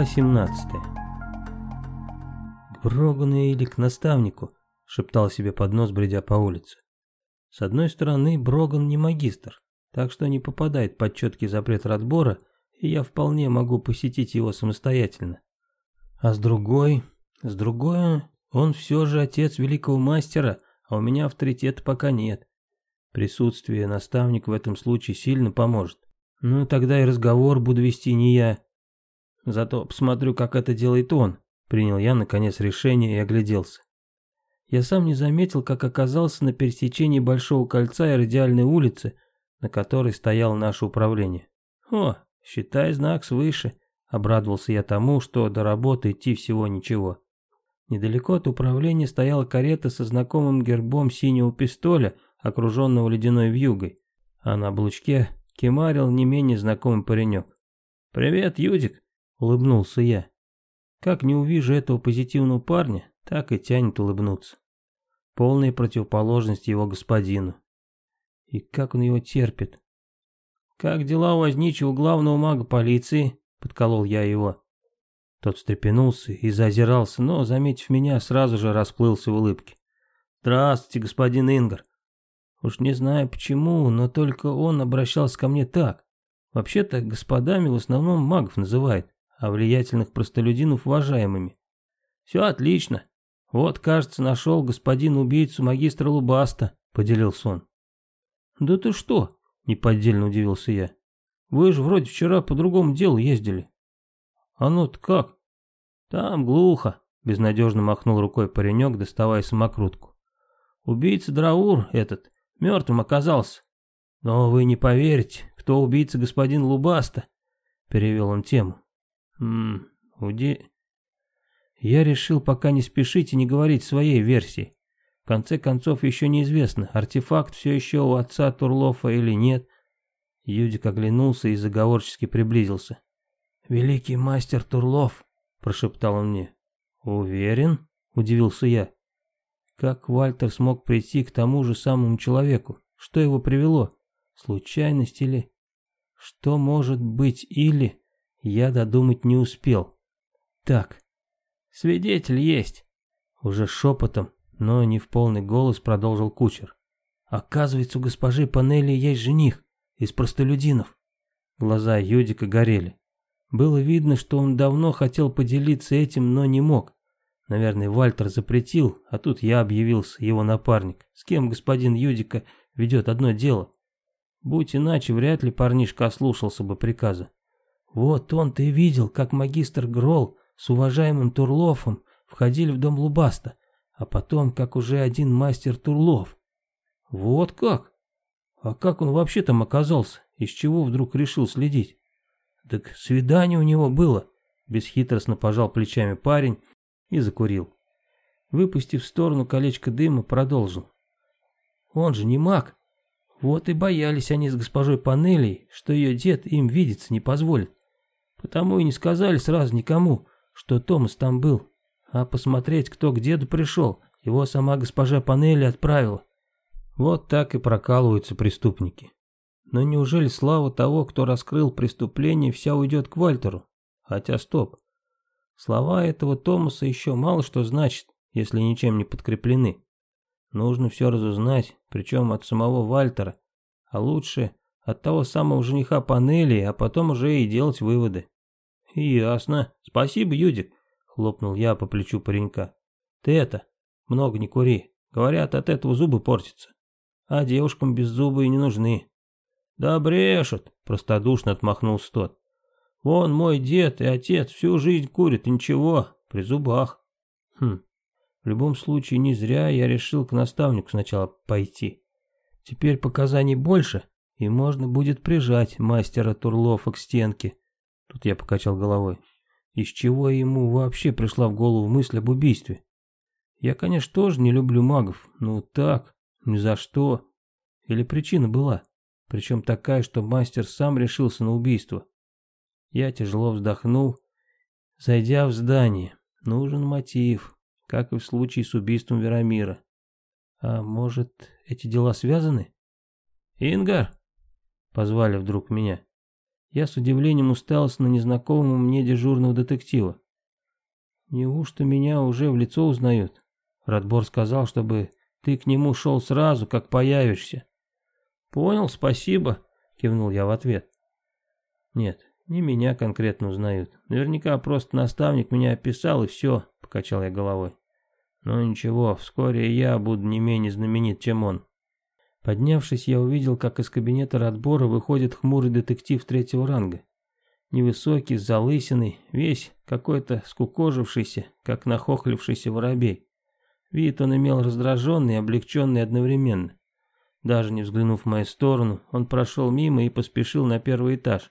Глава 17 «К Брогану или к наставнику?» — шептал себе под нос, бредя по улице. С одной стороны, Броган не магистр, так что не попадает под четкий запрет разбора, и я вполне могу посетить его самостоятельно. А с другой... С другой, он все же отец великого мастера, а у меня авторитета пока нет. Присутствие наставника в этом случае сильно поможет. Ну, тогда и разговор буду вести не я. Зато посмотрю, как это делает он. Принял я, наконец, решение и огляделся. Я сам не заметил, как оказался на пересечении Большого кольца и Радиальной улицы, на которой стояло наше управление. О, считай знак свыше. Обрадовался я тому, что до работы идти всего ничего. Недалеко от управления стояла карета со знакомым гербом синего пистоля, окруженного ледяной вьюгой, а на облучке кемарил не менее знакомый паренек. «Привет, Юдик!» — улыбнулся я. Как не увижу этого позитивного парня, так и тянет улыбнуться. Полная противоположность его господину. И как он его терпит. «Как дела у возничего главного мага полиции?» — подколол я его. Тот встрепенулся и зазирался, но, заметив меня, сразу же расплылся в улыбке. «Здравствуйте, господин Ингар. Уж не знаю почему, но только он обращался ко мне так. Вообще-то господами в основном магов называет, а влиятельных простолюдинов уважаемыми. Все отлично. Вот, кажется, нашел господин убийцу магистра Лубаста, поделился он. Да ты что? Неподдельно удивился я. Вы же вроде вчера по другому делу ездили. А ну-то как? Там глухо, безнадежно махнул рукой паренек, доставая самокрутку. Убийца Драур этот Мертвым оказался. Но вы не поверите, кто убийца господин Лубаста, перевел он тему. Ммм, уди... Я решил пока не спешить и не говорить своей версии. В конце концов, еще неизвестно, артефакт все еще у отца Турлофа или нет. Юдик оглянулся и заговорчески приблизился. «Великий мастер Турлов», — прошептал он мне. «Уверен?» — удивился я. Как Вальтер смог прийти к тому же самому человеку? Что его привело? Случайность или... Что может быть или... Я додумать не успел. Так, свидетель есть. Уже шепотом, но не в полный голос продолжил кучер. Оказывается, у госпожи Панели есть жених из простолюдинов. Глаза Юдика горели. Было видно, что он давно хотел поделиться этим, но не мог. Наверное, Вальтер запретил, а тут я объявился, его напарник. С кем господин Юдика ведет одно дело. Будь иначе, вряд ли парнишка ослушался бы приказа. Вот он ты видел, как магистр Грол с уважаемым Турлофом входили в дом Лубаста, а потом, как уже один мастер Турлов. Вот как? А как он вообще там оказался? Из чего вдруг решил следить? Так свидание у него было. Бесхитростно пожал плечами парень и закурил. Выпустив в сторону колечко дыма, продолжил. Он же не маг. Вот и боялись они с госпожой Панелей, что ее дед им видеться не позволит. Потому и не сказали сразу никому, что Томас там был. А посмотреть, кто к деду пришел, его сама госпожа Панели отправила. Вот так и прокалываются преступники. Но неужели слава того, кто раскрыл преступление, вся уйдет к Вальтеру? Хотя стоп. Слова этого Томаса еще мало что значат, если ничем не подкреплены. Нужно все разузнать, причем от самого Вальтера, а лучше от того самого жениха панели, а потом уже и делать выводы. «Ясно. Спасибо, Юдик», — хлопнул я по плечу паренька. «Ты это, много не кури. Говорят, от этого зубы портятся. А девушкам без зубы и не нужны». «Да брешут», — простодушно отмахнулся тот. Вон мой дед и отец всю жизнь курят, и ничего, при зубах. Хм, в любом случае не зря я решил к наставнику сначала пойти. Теперь показаний больше, и можно будет прижать мастера Турлофа к стенке. Тут я покачал головой. Из чего ему вообще пришла в голову мысль об убийстве? Я, конечно, тоже не люблю магов, но так, ни за что. Или причина была, причем такая, что мастер сам решился на убийство. Я тяжело вздохнул, зайдя в здание. Нужен мотив, как и в случае с убийством Верамира. А может, эти дела связаны? «Ингар!» — позвали вдруг меня. Я с удивлением уставился на незнакомого мне дежурного детектива. «Неужто меня уже в лицо узнают?» Радбор сказал, чтобы ты к нему шел сразу, как появишься. «Понял, спасибо», — кивнул я в ответ. «Нет, не меня конкретно узнают. Наверняка просто наставник меня описал и все», — покачал я головой. «Ну ничего, вскоре я буду не менее знаменит, чем он». Поднявшись, я увидел, как из кабинета Радбора выходит хмурый детектив третьего ранга. Невысокий, с залысиной, весь какой-то скукожившийся, как нахохлившийся воробей. Вид он имел раздраженный и облегченный одновременно. Даже не взглянув в мою сторону, он прошел мимо и поспешил на первый этаж.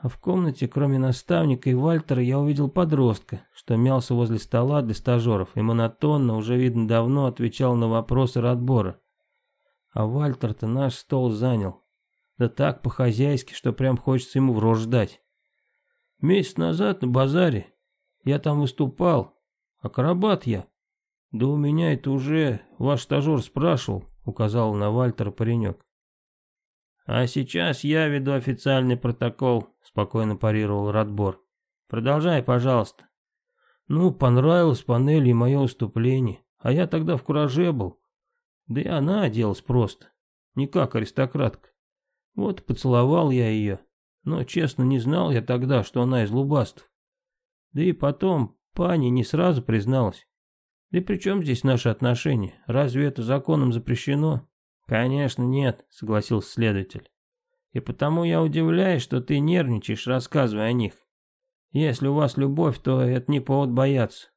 А в комнате, кроме наставника и Вальтера, я увидел подростка, что мялся возле стола для стажеров и монотонно, уже видно давно, отвечал на вопросы Радбора. А Вальтер-то наш стол занял. Да так по-хозяйски, что прям хочется ему в рожь ждать. Месяц назад на базаре я там выступал. Акробат я. Да у меня это уже ваш стажер спрашивал, указал на Вальтера паренек. А сейчас я веду официальный протокол, спокойно парировал Радбор. Продолжай, пожалуйста. Ну, понравилось панели и мое выступление, а я тогда в кураже был. Да и она оделась просто, не как аристократка. Вот поцеловал я ее, но честно не знал я тогда, что она из лубастов. Да и потом пани не сразу призналась. Да и при чем здесь наши отношения? Разве это законом запрещено? Конечно нет, согласился следователь. И потому я удивляюсь, что ты нервничаешь, рассказывая о них. Если у вас любовь, то это не повод бояться.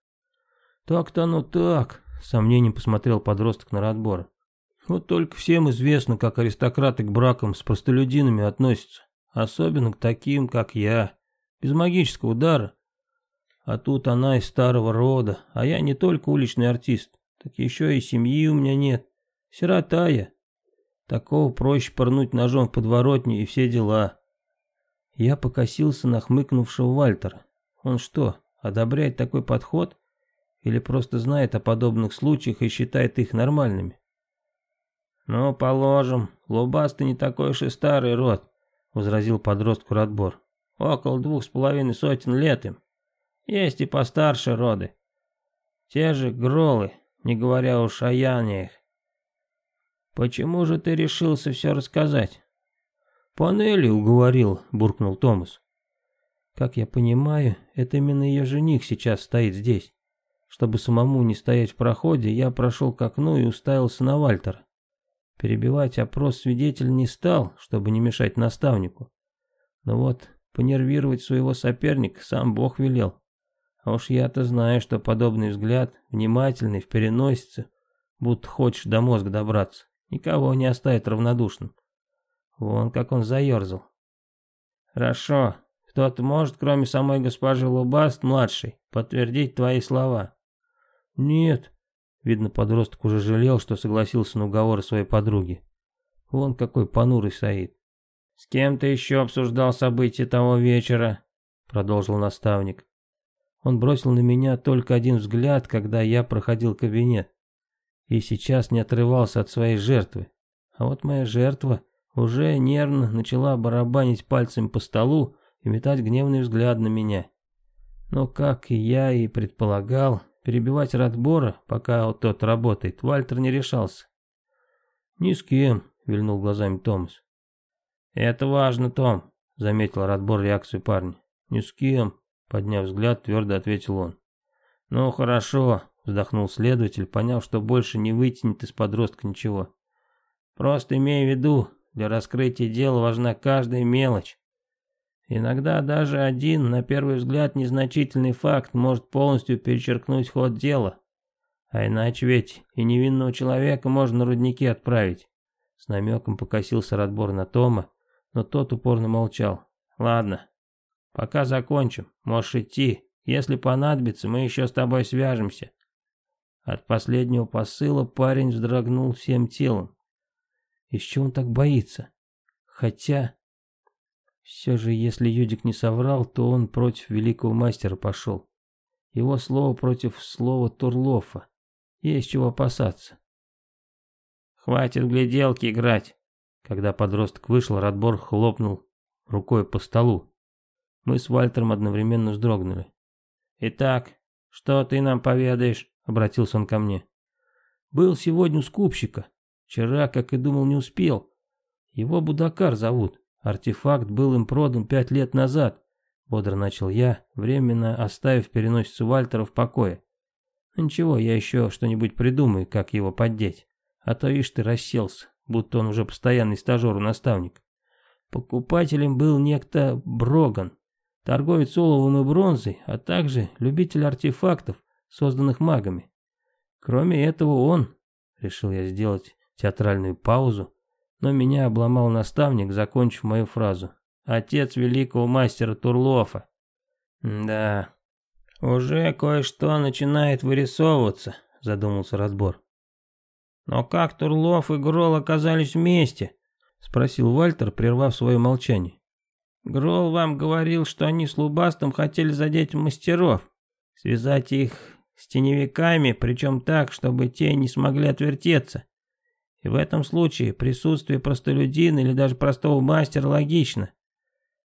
Так-то оно так, с сомнением посмотрел подросток на Радбора. Вот только всем известно, как аристократы к бракам с простолюдинами относятся. Особенно к таким, как я. Без магического удара. А тут она из старого рода, а я не только уличный артист, так еще и семьи у меня нет. Сирота я. Такого проще порнуть ножом в подворотню и все дела. Я покосился на хмыкнувшего Вальтера. Он что, одобряет такой подход? Или просто знает о подобных случаях и считает их нормальными? «Ну, положим, лубасты не такой уж и старый род», — возразил подростку Радбор. «Около двух с половиной сотен лет им. Есть и постарше роды. Те же гролы, не говоря уж о яниях. Почему же ты решился все рассказать?» «Панели уговорил», — буркнул Томас. «Как я понимаю, это именно ее жених сейчас стоит здесь. Чтобы самому не стоять в проходе, я прошел к окну и уставился на Вальтера. Перебивать опрос свидетель не стал, чтобы не мешать наставнику. Но вот понервировать своего соперника сам Бог велел. А уж я-то знаю, что подобный взгляд, внимательный, в переносице, будто хочешь до мозга добраться, никого не оставит равнодушным. Вон как он заерзал. Хорошо, кто-то может, кроме самой госпожи Лубаст-младшей, подтвердить твои слова? Нет, Видно, подросток уже жалел, что согласился на уговоры своей подруги. Вон какой понурый стоит. «С кем ты еще обсуждал события того вечера?» Продолжил наставник. Он бросил на меня только один взгляд, когда я проходил кабинет. И сейчас не отрывался от своей жертвы. А вот моя жертва уже нервно начала барабанить пальцем по столу и метать гневный взгляд на меня. Но, как и я и предполагал, Перебивать Радбора, пока тот работает, Вальтер не решался. «Ни с кем», — вильнул глазами Томас. «Это важно, Том», — заметил Радбор реакцию парня. «Ни с кем», — подняв взгляд, твердо ответил он. «Ну, хорошо», — вздохнул следователь, поняв, что больше не вытянет из подростка ничего. «Просто имей в виду, для раскрытия дела важна каждая мелочь. Иногда даже один, на первый взгляд, незначительный факт может полностью перечеркнуть ход дела. А иначе ведь и невинного человека можно на рудники отправить. С намеком покосился Радбор на Тома, но тот упорно молчал. Ладно, пока закончим, можешь идти. Если понадобится, мы еще с тобой свяжемся. От последнего посыла парень вздрогнул всем телом. Из чего он так боится? Хотя... Все же, если Юдик не соврал, то он против великого мастера пошел. Его слово против слова Турлофа. Есть чего опасаться. «Хватит гляделки играть!» Когда подросток вышел, Радбор хлопнул рукой по столу. Мы с Вальтером одновременно вздрогнули. «Итак, что ты нам поведаешь?» — обратился он ко мне. «Был сегодня у скупщика. Вчера, как и думал, не успел. Его Будакар зовут. Артефакт был им продан пять лет назад. Бодро начал я, временно оставив переносицу Вальтера в покое. Ну ничего, я еще что-нибудь придумаю, как его поддеть. А то ишь ты расселся, будто он уже постоянный стажер у наставника. Покупателем был некто Броган, торговец оловом и бронзой, а также любитель артефактов, созданных магами. Кроме этого он, решил я сделать театральную паузу, но меня обломал наставник, закончив мою фразу. Отец великого мастера Турлофа. Да, уже кое-что начинает вырисовываться, задумался разбор. Но как Турлов и Грол оказались вместе? Спросил Вальтер, прервав свое молчание. Грол вам говорил, что они с Лубастом хотели задеть мастеров, связать их с теневиками, причем так, чтобы те не смогли отвертеться. И в этом случае присутствие простолюдина или даже простого мастера логично.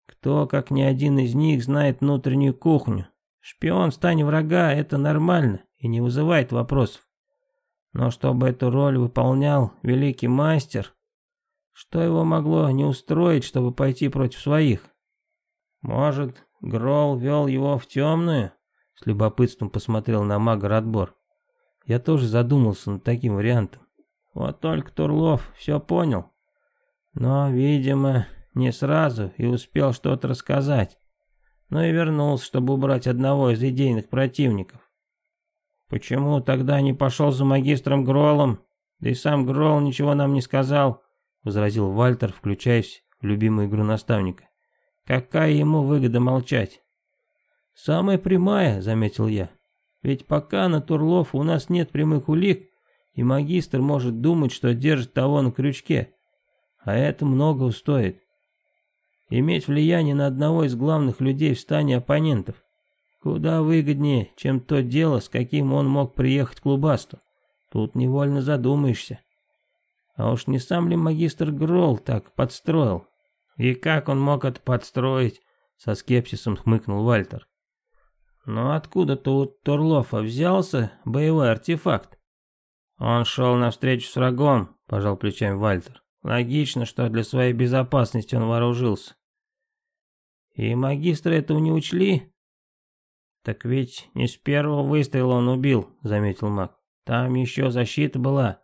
Кто, как ни один из них, знает внутреннюю кухню. Шпион в стане врага – это нормально и не вызывает вопросов. Но чтобы эту роль выполнял великий мастер, что его могло не устроить, чтобы пойти против своих? Может, Грол вел его в темную? С любопытством посмотрел на мага Радбор. Я тоже задумался над таким вариантом. Вот только Турлов все понял. Но, видимо, не сразу и успел что-то рассказать. Но и вернулся, чтобы убрать одного из идейных противников. Почему тогда не пошел за магистром Гролом? Да и сам Грол ничего нам не сказал, возразил Вальтер, включаясь в любимую игру наставника. Какая ему выгода молчать? Самая прямая, заметил я. Ведь пока на Турлов у нас нет прямых улик, и магистр может думать, что держит того на крючке. А это много стоит. Иметь влияние на одного из главных людей в стане оппонентов. Куда выгоднее, чем то дело, с каким он мог приехать к Лубасту. Тут невольно задумаешься. А уж не сам ли магистр Гролл так подстроил? И как он мог это подстроить? Со скепсисом хмыкнул Вальтер. Но откуда-то у Турлофа взялся боевой артефакт. «Он шел навстречу с врагом», — пожал плечами Вальтер. «Логично, что для своей безопасности он вооружился». «И магистры этого не учли?» «Так ведь не с первого выстрела он убил», — заметил маг. «Там еще защита была».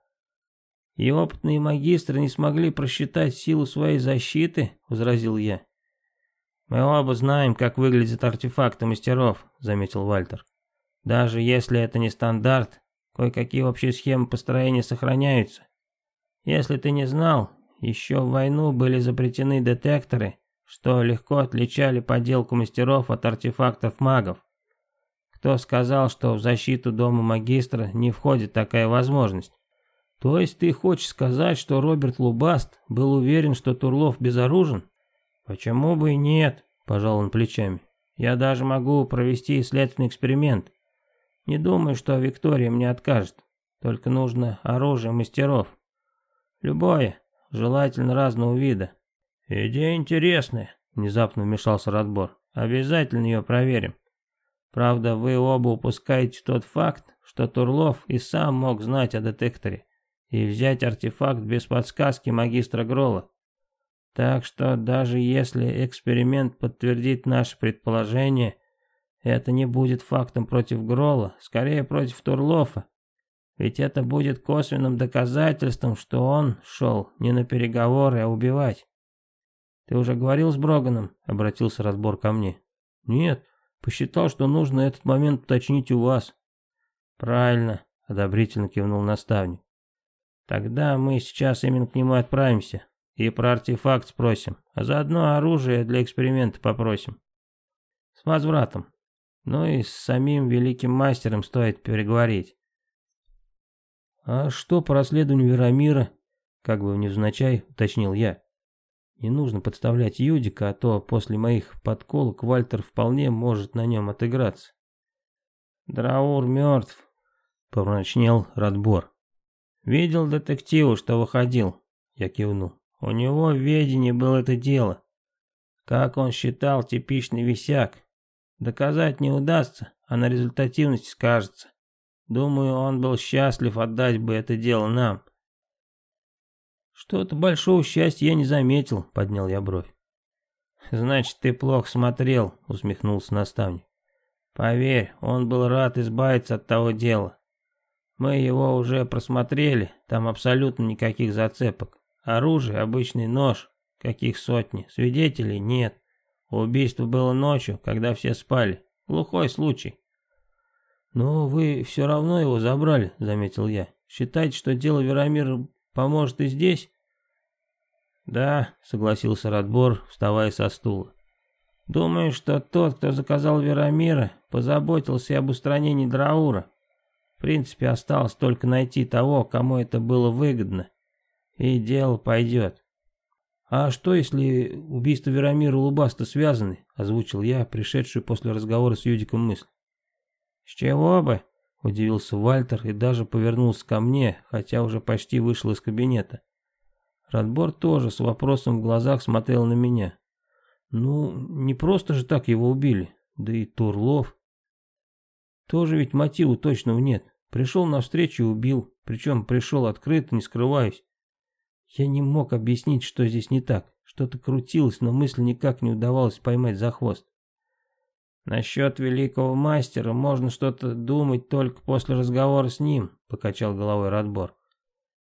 «И опытные магистры не смогли просчитать силу своей защиты», — возразил я. «Мы оба знаем, как выглядят артефакты мастеров», — заметил Вальтер. «Даже если это не стандарт, Кое-какие общие схемы построения сохраняются. Если ты не знал, еще в войну были запретены детекторы, что легко отличали подделку мастеров от артефактов магов. Кто сказал, что в защиту дома магистра не входит такая возможность? То есть ты хочешь сказать, что Роберт Лубаст был уверен, что Турлов безоружен? Почему бы и нет, пожал он плечами. Я даже могу провести следственный эксперимент. Не думаю, что Виктория мне откажет. Только нужно оружие мастеров. Любое, желательно разного вида. Идея интересная, внезапно вмешался Радбор. Обязательно ее проверим. Правда, вы оба упускаете тот факт, что Турлов и сам мог знать о детекторе и взять артефакт без подсказки магистра Грола. Так что даже если эксперимент подтвердит наше предположение, это не будет фактом против Грола, скорее против Турлофа. Ведь это будет косвенным доказательством, что он шел не на переговоры, а убивать. Ты уже говорил с Броганом? Обратился разбор ко мне. Нет, посчитал, что нужно этот момент уточнить у вас. Правильно, одобрительно кивнул наставник. Тогда мы сейчас именно к нему отправимся и про артефакт спросим, а заодно оружие для эксперимента попросим. С возвратом. Ну и с самим великим мастером стоит переговорить. А что по расследованию Верамира? Как бы невзначай, уточнил я. Не нужно подставлять Юдика, а то после моих подколок Вальтер вполне может на нем отыграться. Драур мертв, помрачнел Радбор. Видел детектива, что выходил? Я кивнул. У него в ведении было это дело. Как он считал, типичный висяк. Доказать не удастся, а на результативности скажется. Думаю, он был счастлив отдать бы это дело нам. Что-то большого счастья я не заметил, поднял я бровь. Значит, ты плохо смотрел, усмехнулся наставник. Поверь, он был рад избавиться от того дела. Мы его уже просмотрели, там абсолютно никаких зацепок. Оружие, обычный нож, каких сотни, свидетелей нет. Убийство было ночью, когда все спали. Глухой случай. «Но вы все равно его забрали», — заметил я. «Считаете, что дело Верамира поможет и здесь?» «Да», — согласился Радбор, вставая со стула. «Думаю, что тот, кто заказал Верамира, позаботился и об устранении Драура. В принципе, осталось только найти того, кому это было выгодно. И дело пойдет». «А что, если убийство Верамира Лубаста связаны?» — озвучил я, пришедшую после разговора с Юдиком мысль. «С чего бы?» — удивился Вальтер и даже повернулся ко мне, хотя уже почти вышел из кабинета. Радбор тоже с вопросом в глазах смотрел на меня. Ну, не просто же так его убили, да и Турлов. Тоже ведь мотива точного нет. Пришел навстречу и убил, причем пришел открыто, не скрываясь. Я не мог объяснить, что здесь не так. Что-то крутилось, но мысль никак не удавалось поймать за хвост. «Насчет великого мастера можно что-то думать только после разговора с ним», — покачал головой Радбор.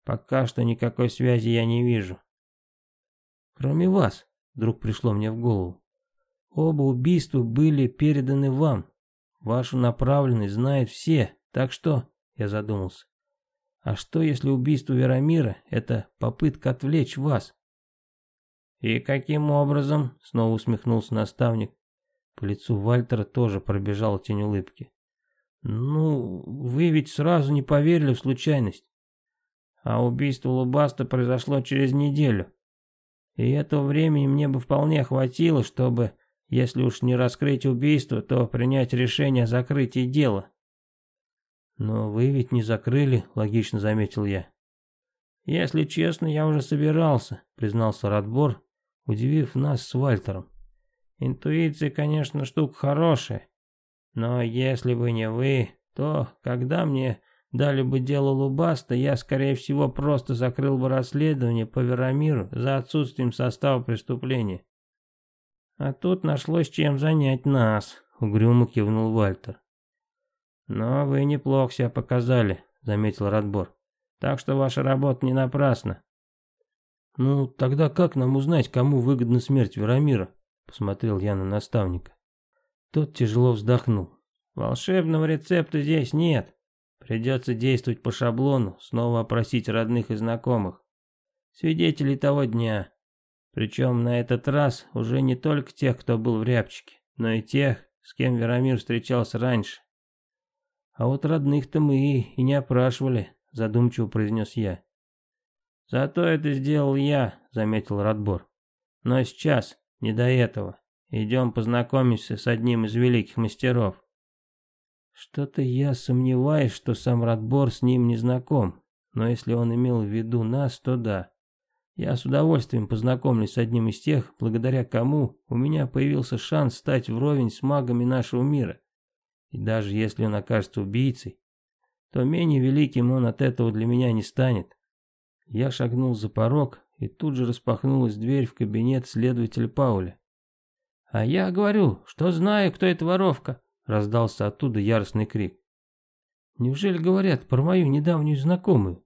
«Пока что никакой связи я не вижу». «Кроме вас», — вдруг пришло мне в голову. «Оба убийства были переданы вам. Вашу направленность знают все, так что...» — я задумался. «А что, если убийство Верамира — это попытка отвлечь вас?» «И каким образом?» — снова усмехнулся наставник. По лицу Вальтера тоже пробежала тень улыбки. «Ну, вы ведь сразу не поверили в случайность. А убийство Лубаста произошло через неделю. И этого времени мне бы вполне хватило, чтобы, если уж не раскрыть убийство, то принять решение о закрытии дела». «Но вы ведь не закрыли», — логично заметил я. «Если честно, я уже собирался», — признался Радбор, удивив нас с Вальтером. Интуиция, конечно, штука хорошая. Но если бы не вы, то когда мне дали бы дело Лубаста, я, скорее всего, просто закрыл бы расследование по Верамиру за отсутствием состава преступления. А тут нашлось чем занять нас, угрюмо кивнул Вальтер. Но вы неплохо себя показали, заметил Радбор. Так что ваша работа не напрасна. Ну, тогда как нам узнать, кому выгодна смерть Верамира? Посмотрел я на наставника. Тот тяжело вздохнул. Волшебного рецепта здесь нет. Придется действовать по шаблону, снова опросить родных и знакомых. Свидетелей того дня. Причем на этот раз уже не только тех, кто был в рябчике, но и тех, с кем Верамир встречался раньше. А вот родных-то мы и не опрашивали, задумчиво произнес я. Зато это сделал я, заметил Радбор. Но сейчас не до этого. Идем познакомимся с одним из великих мастеров. Что-то я сомневаюсь, что сам Радбор с ним не знаком. Но если он имел в виду нас, то да. Я с удовольствием познакомлюсь с одним из тех, благодаря кому у меня появился шанс стать вровень с магами нашего мира. И даже если он окажется убийцей, то менее великим он от этого для меня не станет. Я шагнул за порог и тут же распахнулась дверь в кабинет следователя Пауля. «А я говорю, что знаю, кто эта воровка!» — раздался оттуда яростный крик. «Неужели говорят про мою недавнюю знакомую?»